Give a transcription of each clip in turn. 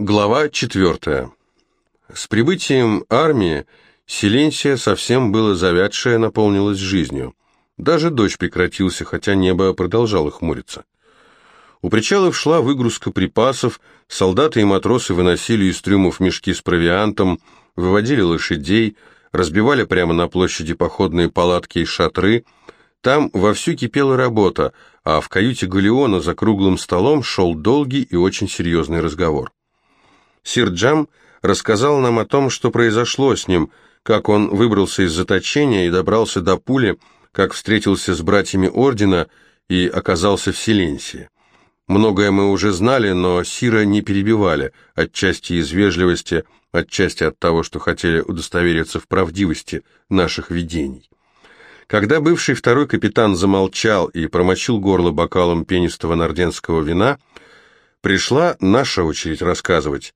Глава четвертая. С прибытием армии Селенсия совсем было завядшая наполнилась жизнью. Даже дождь прекратился, хотя небо продолжало хмуриться. У причалов шла выгрузка припасов, солдаты и матросы выносили из трюмов мешки с провиантом, выводили лошадей, разбивали прямо на площади походные палатки и шатры. Там вовсю кипела работа, а в каюте Галеона за круглым столом шел долгий и очень серьезный разговор. Сир Джам рассказал нам о том, что произошло с ним, как он выбрался из заточения и добрался до пули, как встретился с братьями Ордена и оказался в Селенсии. Многое мы уже знали, но Сира не перебивали, отчасти из вежливости, отчасти от того, что хотели удостовериться в правдивости наших видений. Когда бывший второй капитан замолчал и промочил горло бокалом пенистого норденского вина, пришла наша очередь рассказывать.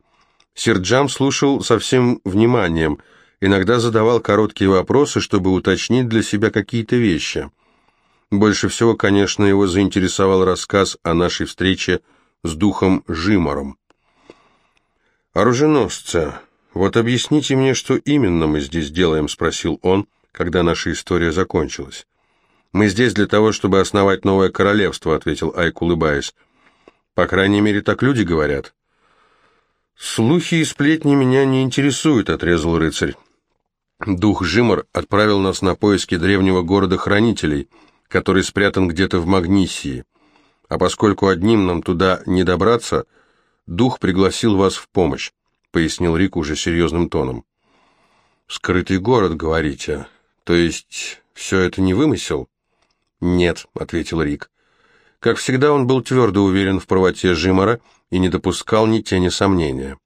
Серджам слушал со всем вниманием, иногда задавал короткие вопросы, чтобы уточнить для себя какие-то вещи. Больше всего, конечно, его заинтересовал рассказ о нашей встрече с духом Жимором. «Оруженосцы, вот объясните мне, что именно мы здесь делаем?» – спросил он, когда наша история закончилась. «Мы здесь для того, чтобы основать новое королевство», – ответил Айк, улыбаясь. «По крайней мере, так люди говорят». «Слухи и сплетни меня не интересуют», — отрезал рыцарь. Дух Жимор отправил нас на поиски древнего города Хранителей, который спрятан где-то в Магнисии. А поскольку одним нам туда не добраться, дух пригласил вас в помощь, — пояснил Рик уже серьезным тоном. «Скрытый город, говорите? То есть все это не вымысел?» «Нет», — ответил Рик. Как всегда, он был твердо уверен в правоте Жимора и не допускал ни тени сомнения.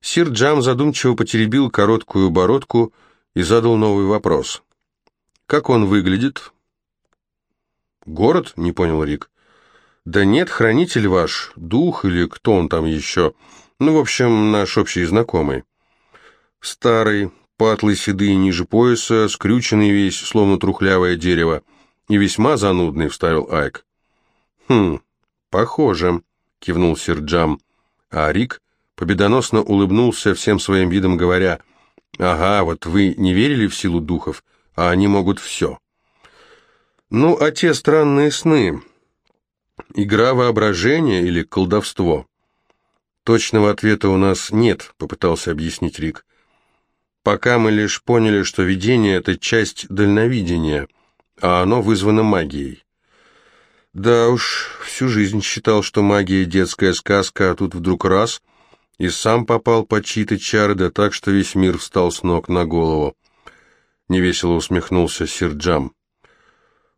Сир Джам задумчиво потеребил короткую бородку и задал новый вопрос. «Как он выглядит?» «Город?» — не понял Рик. «Да нет, хранитель ваш, дух или кто он там еще. Ну, в общем, наш общий знакомый. Старый, патлый седый ниже пояса, скрюченный весь, словно трухлявое дерево, и весьма занудный», — вставил Айк. «Хм, похоже», — кивнул сир Джам. А Рик победоносно улыбнулся всем своим видом, говоря, «Ага, вот вы не верили в силу духов, а они могут все». «Ну, а те странные сны? Игра воображения или колдовство?» «Точного ответа у нас нет», — попытался объяснить Рик. «Пока мы лишь поняли, что видение — это часть дальновидения, а оно вызвано магией. Да уж, всю жизнь считал, что магия детская сказка, а тут вдруг раз, и сам попал под чьи-то чары, да так, что весь мир встал с ног на голову. Невесело усмехнулся Сирджам.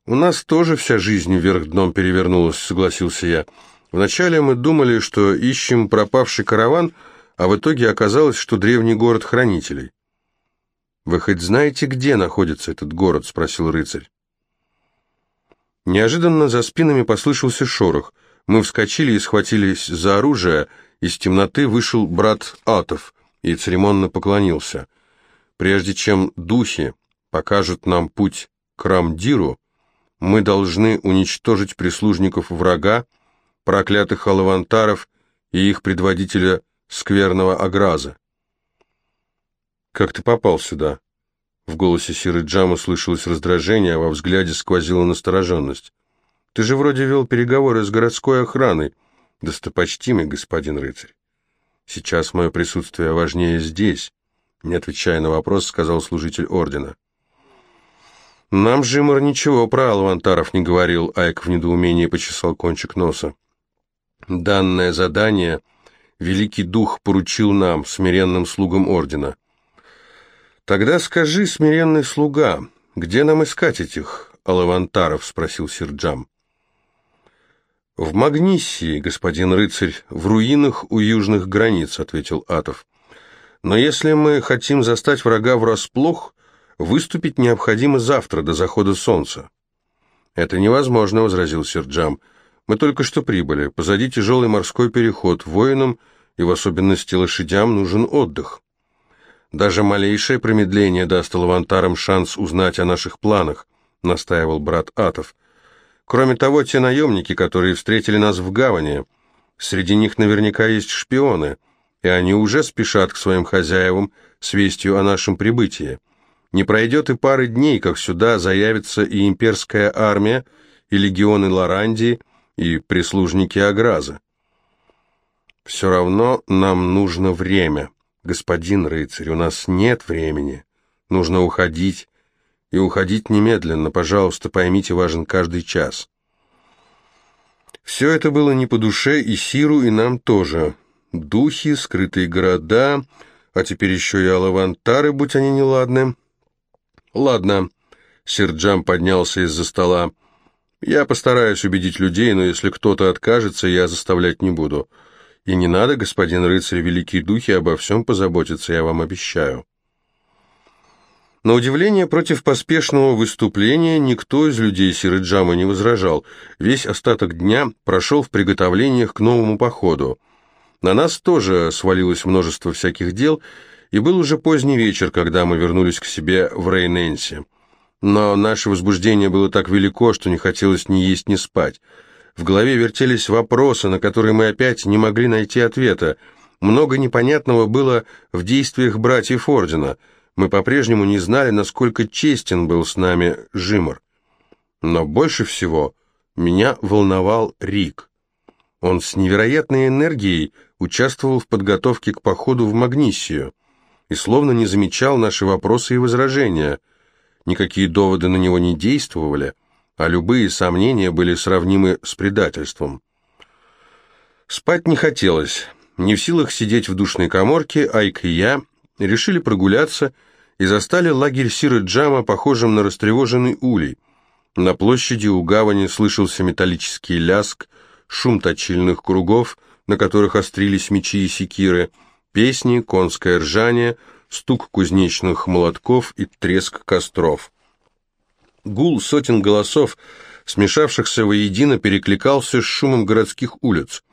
«У нас тоже вся жизнь вверх дном перевернулась», — согласился я. «Вначале мы думали, что ищем пропавший караван, а в итоге оказалось, что древний город хранителей». «Вы хоть знаете, где находится этот город?» — спросил рыцарь. Неожиданно за спинами послышался шорох. Мы вскочили и схватились за оружие. Из темноты вышел брат Атов и церемонно поклонился. Прежде чем духи покажут нам путь к Рамдиру, мы должны уничтожить прислужников врага, проклятых алавантаров и их предводителя скверного Аграза. «Как ты попал сюда?» В голосе Сиры Джама слышалось раздражение, а во взгляде сквозила настороженность. «Ты же вроде вел переговоры с городской охраной, достопочтимый господин рыцарь. Сейчас мое присутствие важнее здесь», — не отвечая на вопрос, сказал служитель ордена. «Нам Жимор ничего про Алвантаров не говорил», — Айк в недоумении почесал кончик носа. «Данное задание Великий Дух поручил нам, смиренным слугам ордена. «Тогда скажи, смиренный слуга, где нам искать этих алавантаров?» — спросил Сирджам. «В Магнисии, господин рыцарь, в руинах у южных границ», — ответил Атов. «Но если мы хотим застать врага врасплох, выступить необходимо завтра, до захода солнца». «Это невозможно», — возразил Сирджам. «Мы только что прибыли. Позади тяжелый морской переход. Воинам и в особенности лошадям нужен отдых». Даже малейшее промедление даст лавантарам шанс узнать о наших планах, настаивал брат Атов. Кроме того, те наемники, которые встретили нас в гавани, среди них наверняка есть шпионы, и они уже спешат к своим хозяевам с вестью о нашем прибытии. Не пройдет и пары дней, как сюда заявится и имперская армия, и легионы Лорандии, и прислужники Аграза. Все равно нам нужно время, господин рыцарь, у нас нет времени. Нужно уходить, и уходить немедленно, пожалуйста, поймите, важен каждый час. Все это было не по душе и Сиру, и нам тоже. Духи, скрытые города, а теперь еще и алавантары, будь они неладны. Ладно, Сирджам поднялся из-за стола. Я постараюсь убедить людей, но если кто-то откажется, я заставлять не буду. И не надо, господин рыцарь, великие духи, обо всем позаботиться, я вам обещаю. На удивление, против поспешного выступления никто из людей Сирыджама не возражал. Весь остаток дня прошел в приготовлениях к новому походу. На нас тоже свалилось множество всяких дел, и был уже поздний вечер, когда мы вернулись к себе в Рейненсе. Но наше возбуждение было так велико, что не хотелось ни есть, ни спать. В голове вертелись вопросы, на которые мы опять не могли найти ответа. Много непонятного было в действиях братьев Ордена. Мы по-прежнему не знали, насколько честен был с нами Жимор. Но больше всего меня волновал Рик. Он с невероятной энергией участвовал в подготовке к походу в Магнисию и словно не замечал наши вопросы и возражения. Никакие доводы на него не действовали, а любые сомнения были сравнимы с предательством. Спать не хотелось. Не в силах сидеть в душной коморке, Айк и я решили прогуляться и застали лагерь Сиры Джама, похожим на растревоженный улей. На площади у гавани слышался металлический ляск, шум точильных кругов, на которых острились мечи и секиры, песни, конское ржание, стук кузнечных молотков и треск костров. Гул сотен голосов, смешавшихся воедино, перекликался с шумом городских улиц.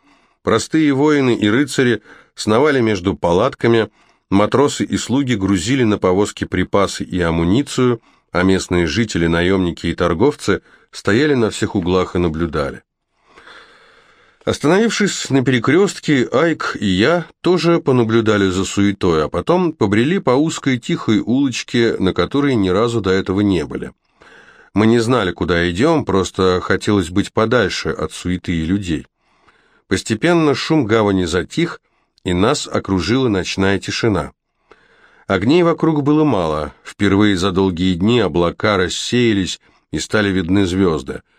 Простые воины и рыцари сновали между палатками, матросы и слуги грузили на повозки припасы и амуницию, а местные жители, наемники и торговцы стояли на всех углах и наблюдали. Остановившись на перекрестке, Айк и я тоже понаблюдали за суетой, а потом побрели по узкой тихой улочке, на которой ни разу до этого не были. Мы не знали, куда идем, просто хотелось быть подальше от суеты и людей. Постепенно шум гавани затих, и нас окружила ночная тишина. Огней вокруг было мало, впервые за долгие дни облака рассеялись и стали видны звезды –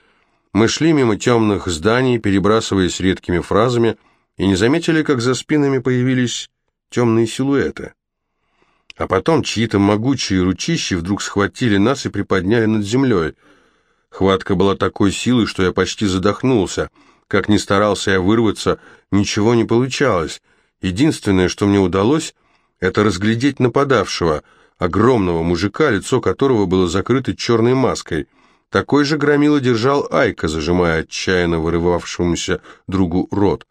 мы шли мимо темных зданий, перебрасываясь редкими фразами, и не заметили, как за спинами появились темные силуэты. А потом чьи-то могучие ручищи вдруг схватили нас и приподняли над землей. Хватка была такой силой, что я почти задохнулся. Как ни старался я вырваться, ничего не получалось. Единственное, что мне удалось, это разглядеть нападавшего, огромного мужика, лицо которого было закрыто черной маской — такой же громила держал Айка, зажимая отчаянно вырывавшемуся другу рот.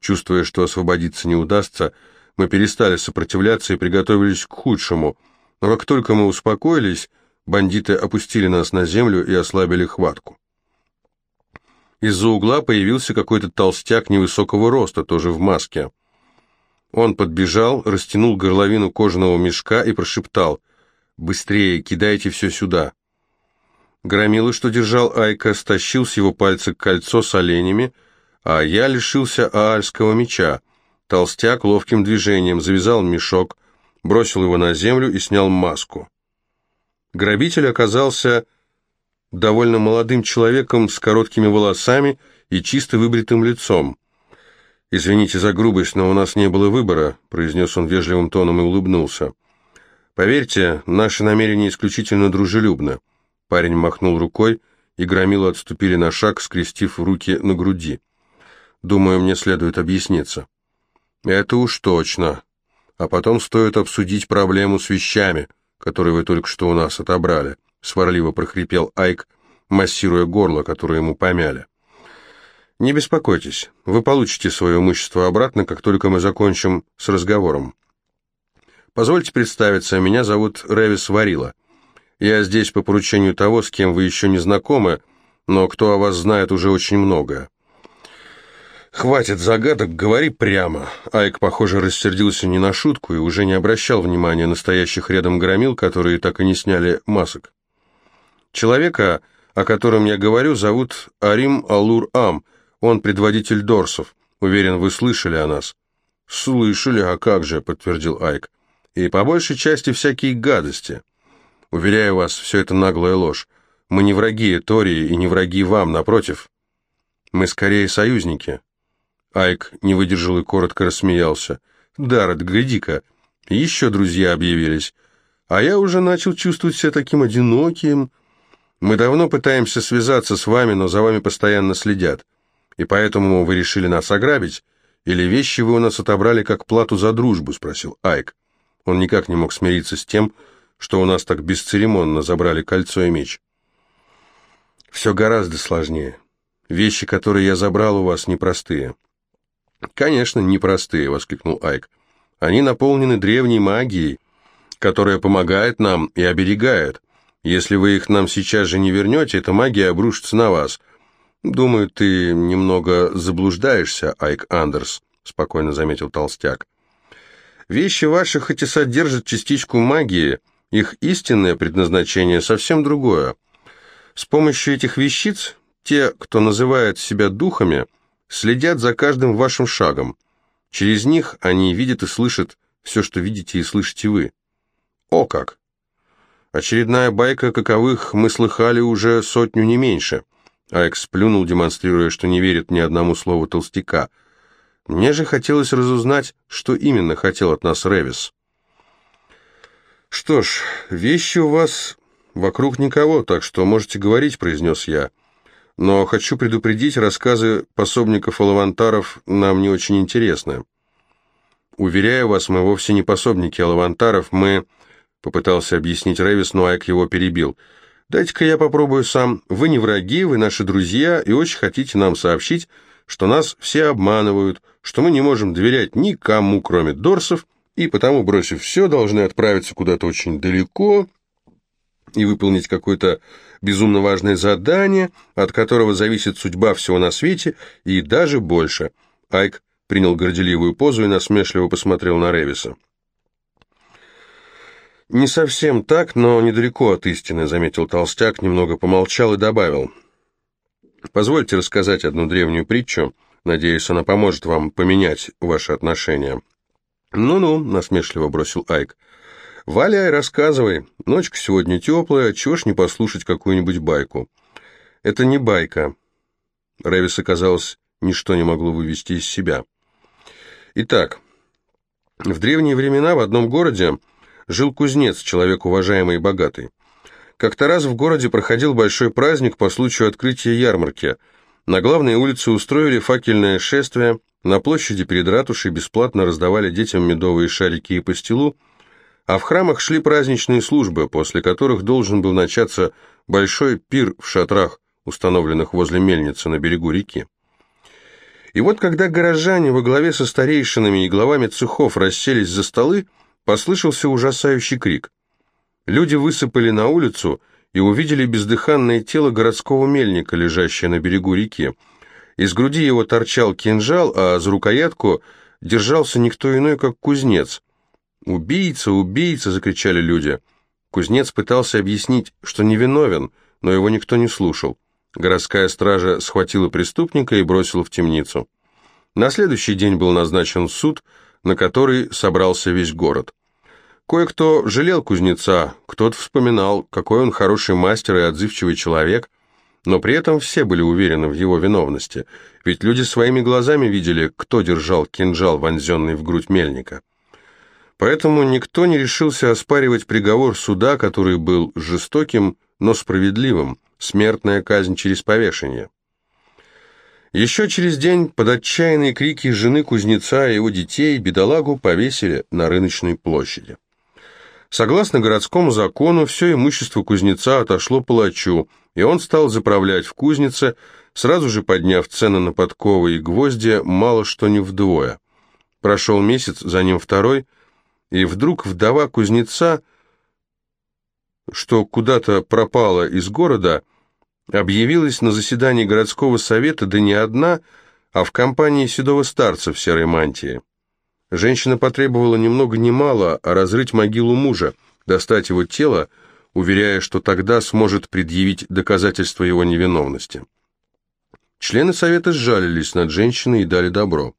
Чувствуя, что освободиться не удастся, мы перестали сопротивляться и приготовились к худшему. Но как только мы успокоились, бандиты опустили нас на землю и ослабили хватку. Из-за угла появился какой-то толстяк невысокого роста, тоже в маске. Он подбежал, растянул горловину кожаного мешка и прошептал «Быстрее, кидайте все сюда». Громила, что держал Айка, стащил с его пальца кольцо с оленями, а я лишился аальского меча. Толстяк ловким движением завязал мешок, бросил его на землю и снял маску. Грабитель оказался довольно молодым человеком с короткими волосами и чисто выбритым лицом. «Извините за грубость, но у нас не было выбора», — произнес он вежливым тоном и улыбнулся. «Поверьте, наши намерения исключительно дружелюбны». Парень махнул рукой, и громилы отступили на шаг, скрестив руки на груди. «Думаю, мне следует объясниться». «Это уж точно. А потом стоит обсудить проблему с вещами, которые вы только что у нас отобрали», — сварливо прохрипел Айк, массируя горло, которое ему помяли. «Не беспокойтесь, вы получите свое имущество обратно, как только мы закончим с разговором. Позвольте представиться, меня зовут Ревис Варила. Я здесь по поручению того, с кем вы еще не знакомы, но кто о вас знает уже очень много. «Хватит загадок, говори прямо». Айк, похоже, рассердился не на шутку и уже не обращал внимания на стоящих рядом громил, которые так и не сняли масок. Человека, о котором я говорю, зовут Арим Алур-Ам. Он предводитель Дорсов. Уверен, вы слышали о нас. «Слышали, а как же», — подтвердил Айк. «И по большей части всякие гадости. Уверяю вас, все это наглая ложь. Мы не враги Тории и не враги вам, напротив. Мы скорее союзники». Айк не выдержал и коротко рассмеялся. «Даррет, гляди-ка, еще друзья объявились. А я уже начал чувствовать себя таким одиноким. Мы давно пытаемся связаться с вами, но за вами постоянно следят. И поэтому вы решили нас ограбить? Или вещи вы у нас отобрали как плату за дружбу?» — спросил Айк. Он никак не мог смириться с тем, что у нас так бесцеремонно забрали кольцо и меч. «Все гораздо сложнее. Вещи, которые я забрал у вас, непростые». «Конечно, непростые», — воскликнул Айк. «Они наполнены древней магией, которая помогает нам и оберегает. Если вы их нам сейчас же не вернете, эта магия обрушится на вас. Думаю, ты немного заблуждаешься, Айк Андерс», — спокойно заметил Толстяк. «Вещи ваши хоть и содержат частичку магии, их истинное предназначение совсем другое. С помощью этих вещиц те, кто называет себя духами, — следят за каждым вашим шагом. Через них они видят и слышат все, что видите и слышите вы. О как! Очередная байка, каковых мы слыхали уже сотню не меньше. Аэкс плюнул, демонстрируя, что не верит ни одному слову толстяка. Мне же хотелось разузнать, что именно хотел от нас Ревис. «Что ж, вещи у вас вокруг никого, так что можете говорить», — произнес я но хочу предупредить, рассказы пособников-алавантаров нам не очень интересны. Уверяю вас, мы вовсе не пособники алавантаров, мы...» Попытался объяснить Рэвис, но Айк его перебил. «Дайте-ка я попробую сам. Вы не враги, вы наши друзья, и очень хотите нам сообщить, что нас все обманывают, что мы не можем доверять никому, кроме Дорсов, и потому, бросив все, должны отправиться куда-то очень далеко и выполнить какой-то безумно важное задание, от которого зависит судьба всего на свете, и даже больше. Айк принял горделивую позу и насмешливо посмотрел на Ревиса. «Не совсем так, но недалеко от истины», — заметил толстяк, немного помолчал и добавил. «Позвольте рассказать одну древнюю притчу. Надеюсь, она поможет вам поменять ваши отношения». «Ну-ну», — насмешливо бросил Айк. «Валяй, рассказывай. Ночка сегодня теплая, чего ж не послушать какую-нибудь байку?» «Это не байка». Рэвис, казалось, ничто не могло вывести из себя. Итак, в древние времена в одном городе жил кузнец, человек уважаемый и богатый. Как-то раз в городе проходил большой праздник по случаю открытия ярмарки. На главной улице устроили факельное шествие, на площади перед ратушей бесплатно раздавали детям медовые шарики и пастилу, а в храмах шли праздничные службы, после которых должен был начаться большой пир в шатрах, установленных возле мельницы на берегу реки. И вот когда горожане во главе со старейшинами и главами цехов расселись за столы, послышался ужасающий крик. Люди высыпали на улицу и увидели бездыханное тело городского мельника, лежащее на берегу реки. Из груди его торчал кинжал, а за рукоятку держался никто иной, как кузнец. «Убийца! Убийца!» — закричали люди. Кузнец пытался объяснить, что невиновен, но его никто не слушал. Городская стража схватила преступника и бросила в темницу. На следующий день был назначен суд, на который собрался весь город. Кое-кто жалел кузнеца, кто-то вспоминал, какой он хороший мастер и отзывчивый человек, но при этом все были уверены в его виновности, ведь люди своими глазами видели, кто держал кинжал, вонзенный в грудь мельника. Поэтому никто не решился оспаривать приговор суда, который был жестоким, но справедливым, смертная казнь через повешение. Еще через день под отчаянные крики жены кузнеца и его детей бедолагу повесили на рыночной площади. Согласно городскому закону, все имущество кузнеца отошло палачу, и он стал заправлять в кузнице, сразу же подняв цены на подковы и гвозди мало что не вдвое. Прошел месяц, за ним второй – и вдруг вдова кузнеца, что куда-то пропала из города, объявилась на заседании городского совета, да не одна, а в компании седого старца в серой мантии. Женщина потребовала ни много ни мало, разрыть могилу мужа, достать его тело, уверяя, что тогда сможет предъявить доказательства его невиновности. Члены совета сжалились над женщиной и дали добро.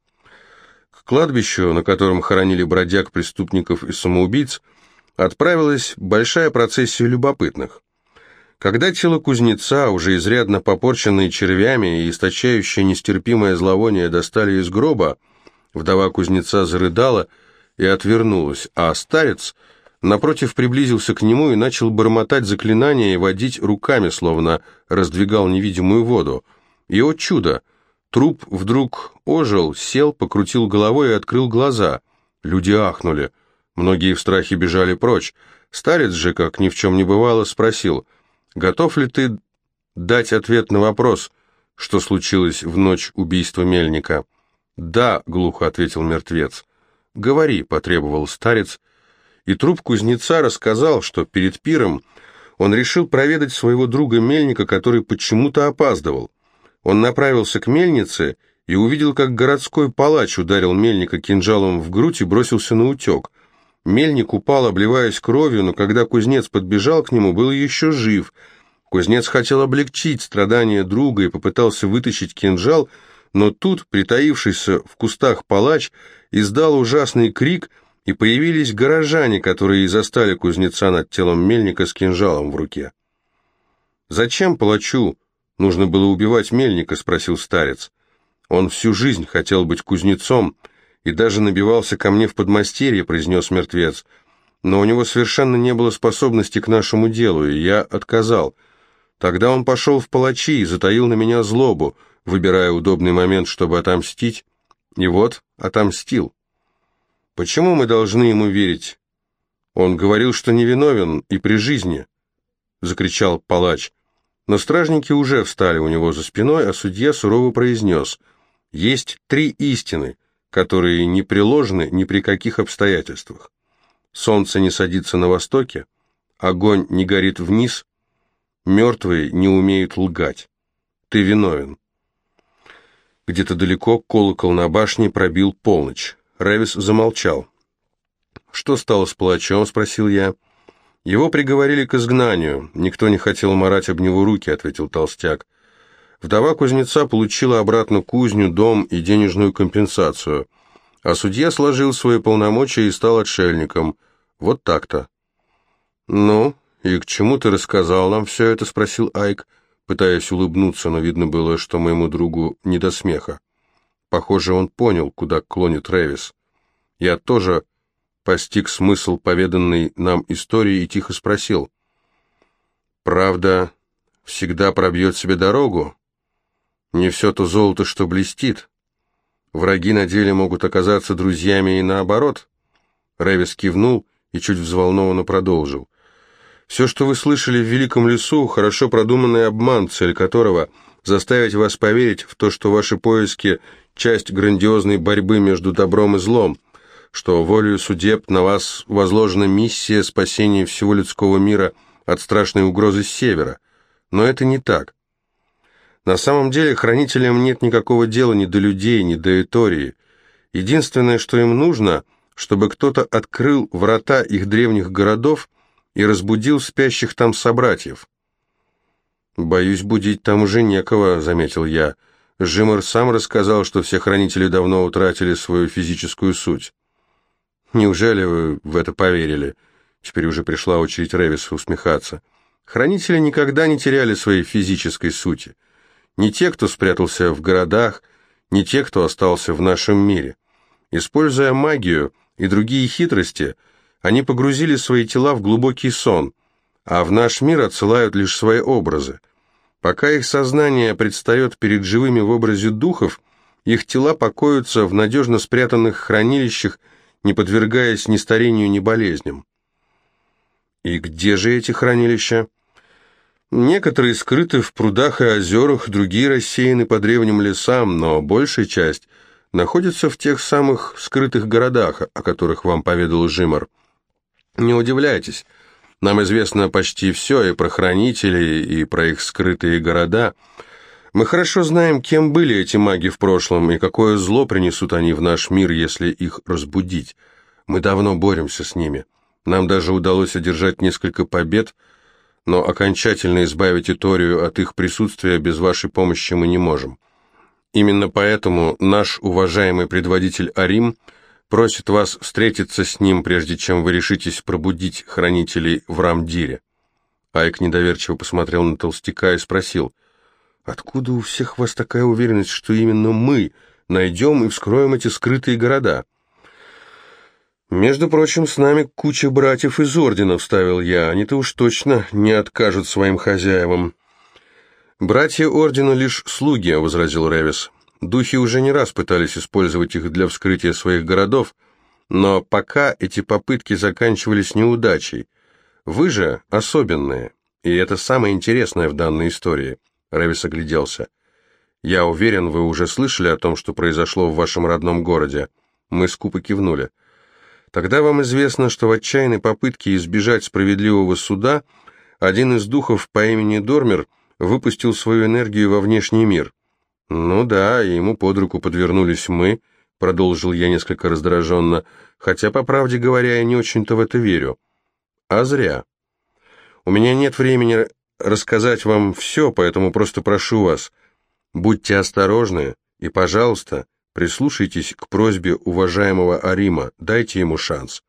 К кладбищу, на котором хоронили бродяг, преступников и самоубийц, отправилась большая процессия любопытных. Когда тело кузнеца, уже изрядно попорченное червями и источающее нестерпимое зловоние, достали из гроба, вдова кузнеца зарыдала и отвернулась, а старец, напротив, приблизился к нему и начал бормотать заклинания и водить руками, словно раздвигал невидимую воду. И, о чудо! Труп вдруг ожил, сел, покрутил головой и открыл глаза. Люди ахнули. Многие в страхе бежали прочь. Старец же, как ни в чем не бывало, спросил, «Готов ли ты дать ответ на вопрос, что случилось в ночь убийства Мельника?» «Да», — глухо ответил мертвец. «Говори», — потребовал старец, и труп кузнеца рассказал, что перед пиром он решил проведать своего друга Мельника, который почему-то опаздывал. Он направился к мельнице и увидел, как городской палач ударил Мельника кинжалом в грудь и бросился на утек. Мельник упал, обливаясь кровью, но когда кузнец подбежал к нему, был еще жив. Кузнец хотел облегчить страдания друга и попытался вытащить кинжал, но тут, притаившийся в кустах палач, издал ужасный крик, и появились горожане, которые и застали кузнеца над телом мельника с кинжалом в руке. «Зачем палачу нужно было убивать мельника?» — спросил старец. «Он всю жизнь хотел быть кузнецом и даже набивался ко мне в подмастерье», — произнес мертвец. «Но у него совершенно не было способности к нашему делу, и я отказал. Тогда он пошел в палачи и затаил на меня злобу» выбирая удобный момент, чтобы отомстить, и вот отомстил. Почему мы должны ему верить? Он говорил, что невиновен и при жизни, закричал палач. Но стражники уже встали у него за спиной, а судья сурово произнес, есть три истины, которые не приложены ни при каких обстоятельствах. Солнце не садится на востоке, огонь не горит вниз, мертвые не умеют лгать. Ты виновен. Где-то далеко колокол на башне пробил полночь. Рэвис замолчал. «Что стало с палачом?» — спросил я. «Его приговорили к изгнанию. Никто не хотел морать об него руки», — ответил толстяк. Вдова кузнеца получила обратно кузню, дом и денежную компенсацию. А судья сложил свои полномочия и стал отшельником. Вот так-то. «Ну, и к чему ты рассказал нам все это?» — спросил Айк пытаясь улыбнуться, но видно было, что моему другу не до смеха. Похоже, он понял, куда клонит Рэвис. Я тоже постиг смысл поведанной нам истории и тихо спросил. «Правда всегда пробьет себе дорогу? Не все то золото, что блестит. Враги на деле могут оказаться друзьями и наоборот». Рэвис кивнул и чуть взволнованно продолжил. Все, что вы слышали в Великом лесу, хорошо продуманный обман, цель которого – заставить вас поверить в то, что ваши поиски – часть грандиозной борьбы между добром и злом, что волею судеб на вас возложена миссия спасения всего людского мира от страшной угрозы с севера. Но это не так. На самом деле хранителям нет никакого дела ни до людей, ни до Этории. Единственное, что им нужно, чтобы кто-то открыл врата их древних городов и разбудил спящих там собратьев. «Боюсь, будить там уже некого», — заметил я. Жимор сам рассказал, что все хранители давно утратили свою физическую суть. «Неужели вы в это поверили?» Теперь уже пришла очередь Ревиса усмехаться. «Хранители никогда не теряли своей физической сути. Не те, кто спрятался в городах, не те, кто остался в нашем мире. Используя магию и другие хитрости — они погрузили свои тела в глубокий сон, а в наш мир отсылают лишь свои образы. Пока их сознание предстает перед живыми в образе духов, их тела покоятся в надежно спрятанных хранилищах, не подвергаясь ни старению, ни болезням. И где же эти хранилища? Некоторые скрыты в прудах и озерах, другие рассеяны по древним лесам, но большая часть находится в тех самых скрытых городах, о которых вам поведал Жимар. Не удивляйтесь, нам известно почти все и про хранителей, и про их скрытые города. Мы хорошо знаем, кем были эти маги в прошлом и какое зло принесут они в наш мир, если их разбудить. Мы давно боремся с ними. Нам даже удалось одержать несколько побед, но окончательно избавить Иторию от их присутствия без вашей помощи мы не можем. Именно поэтому наш уважаемый предводитель Арим просит вас встретиться с ним, прежде чем вы решитесь пробудить хранителей в Рамдире. Айк недоверчиво посмотрел на толстяка и спросил – Откуда у всех вас такая уверенность, что именно мы найдем и вскроем эти скрытые города? Между прочим, с нами куча братьев из Ордена, вставил я. Они-то уж точно не откажут своим хозяевам. Братья Ордена лишь слуги, возразил Ревис. Духи уже не раз пытались использовать их для вскрытия своих городов, но пока эти попытки заканчивались неудачей. Вы же особенные, и это самое интересное в данной истории. Рэвис огляделся. «Я уверен, вы уже слышали о том, что произошло в вашем родном городе». Мы скупо кивнули. «Тогда вам известно, что в отчаянной попытке избежать справедливого суда один из духов по имени Дормер выпустил свою энергию во внешний мир». «Ну да, и ему под руку подвернулись мы», — продолжил я несколько раздраженно, хотя, по правде говоря, я не очень-то в это верю. «А зря. У меня нет времени рассказать вам все, поэтому просто прошу вас, будьте осторожны и, пожалуйста, прислушайтесь к просьбе уважаемого Арима, дайте ему шанс».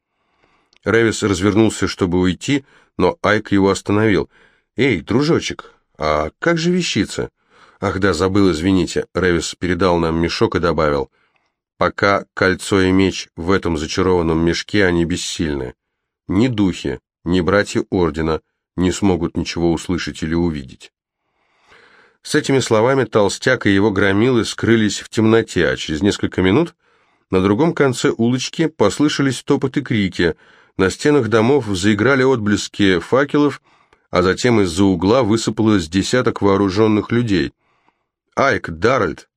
Рэвис развернулся, чтобы уйти, но Айк его остановил. «Эй, дружочек, а как же вещица?» «Ах да, забыл, извините». Рэвис передал нам мешок и добавил. «Пока кольцо и меч в этом зачарованном мешке, они бессильны. Ни духи, ни братья Ордена — не смогут ничего услышать или увидеть. С этими словами толстяк и его громилы скрылись в темноте, а через несколько минут на другом конце улочки послышались топот и крики, на стенах домов заиграли отблески факелов, а затем из-за угла высыпалось десяток вооруженных людей. «Айк, Даральд!»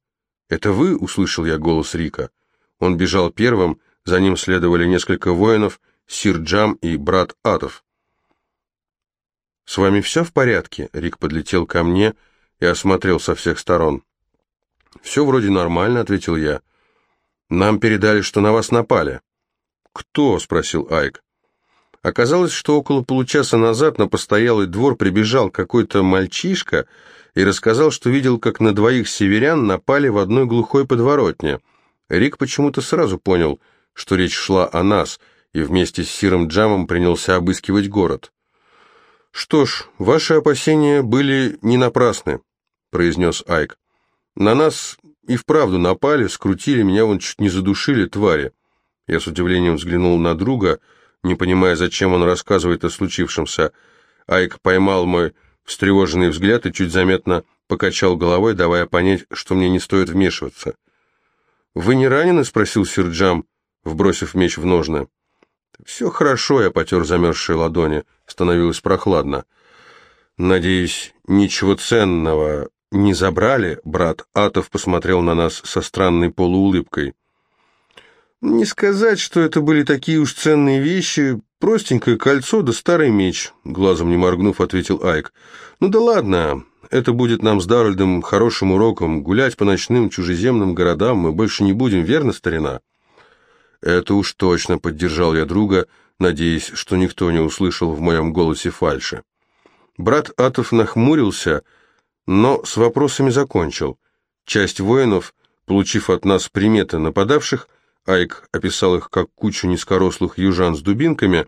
«Это вы?» — услышал я голос Рика. Он бежал первым, за ним следовали несколько воинов, Сир Джам и брат Атов. «С вами все в порядке?» Рик подлетел ко мне и осмотрел со всех сторон. «Все вроде нормально», — ответил я. «Нам передали, что на вас напали». «Кто?» — спросил Айк. Оказалось, что около получаса назад на постоялый двор прибежал какой-то мальчишка и рассказал, что видел, как на двоих северян напали в одной глухой подворотне. Рик почему-то сразу понял, что речь шла о нас, и вместе с Сиром Джамом принялся обыскивать город. «Что ж, ваши опасения были не напрасны», — произнес Айк. «На нас и вправду напали, скрутили, меня вон чуть не задушили, твари». Я с удивлением взглянул на друга, не понимая, зачем он рассказывает о случившемся. Айк поймал мой встревоженный взгляд и чуть заметно покачал головой, давая понять, что мне не стоит вмешиваться. «Вы не ранены?» — спросил Сирджам, вбросив меч в ножны. «Все хорошо», — я потер замерзшие ладони. Становилось прохладно. «Надеюсь, ничего ценного не забрали?» Брат Атов посмотрел на нас со странной полуулыбкой. «Не сказать, что это были такие уж ценные вещи. Простенькое кольцо да старый меч», — глазом не моргнув, ответил Айк. «Ну да ладно, это будет нам с Дарольдом хорошим уроком. Гулять по ночным чужеземным городам мы больше не будем, верно, старина?» «Это уж точно», — поддержал я друга, надеясь, что никто не услышал в моем голосе фальши. Брат Атов нахмурился, но с вопросами закончил. Часть воинов, получив от нас приметы нападавших, Айк описал их как кучу низкорослых южан с дубинками,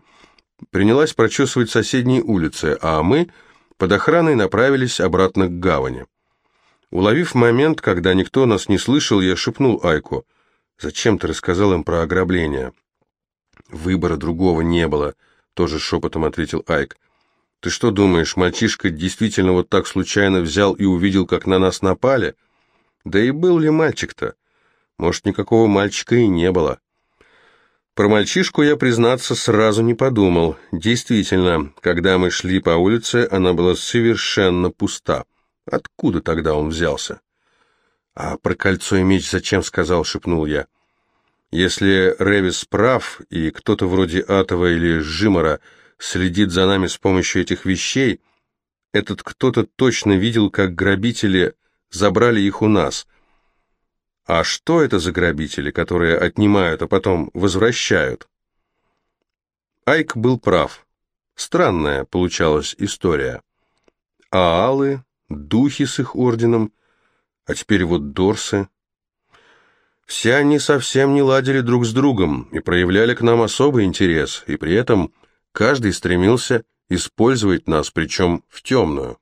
принялась прочесывать соседние улицы, а мы под охраной направились обратно к гавани. Уловив момент, когда никто нас не слышал, я шепнул Айку — Зачем ты рассказал им про ограбление? Выбора другого не было, тоже шепотом ответил Айк. Ты что думаешь, мальчишка действительно вот так случайно взял и увидел, как на нас напали? Да и был ли мальчик-то? Может, никакого мальчика и не было. Про мальчишку я, признаться, сразу не подумал. Действительно, когда мы шли по улице, она была совершенно пуста. Откуда тогда он взялся? «А про кольцо и меч зачем сказал?» — шепнул я. «Если Ревис прав, и кто-то вроде Атова или Жимора следит за нами с помощью этих вещей, этот кто-то точно видел, как грабители забрали их у нас. А что это за грабители, которые отнимают, а потом возвращают? Айк был прав. Странная получалась история. Аалы, духи с их орденом, а теперь вот дорсы. Все они совсем не ладили друг с другом и проявляли к нам особый интерес, и при этом каждый стремился использовать нас, причем в темную.